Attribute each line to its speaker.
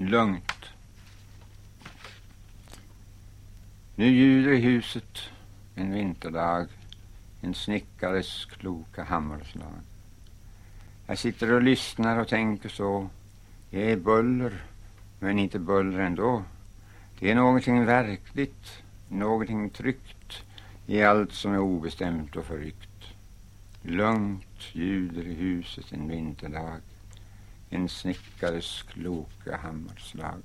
Speaker 1: lugnt. Nu ljuder i huset en vinterdag en snickares kloka hammarslag. Jag sitter och lyssnar och tänker så. Det är buller, men inte buller ändå. Det är någonting verkligt, någonting tryggt i allt som är obestämt och förryckt. Lugnt ljuder i huset en vinterdag en snickares kloka hammarslag.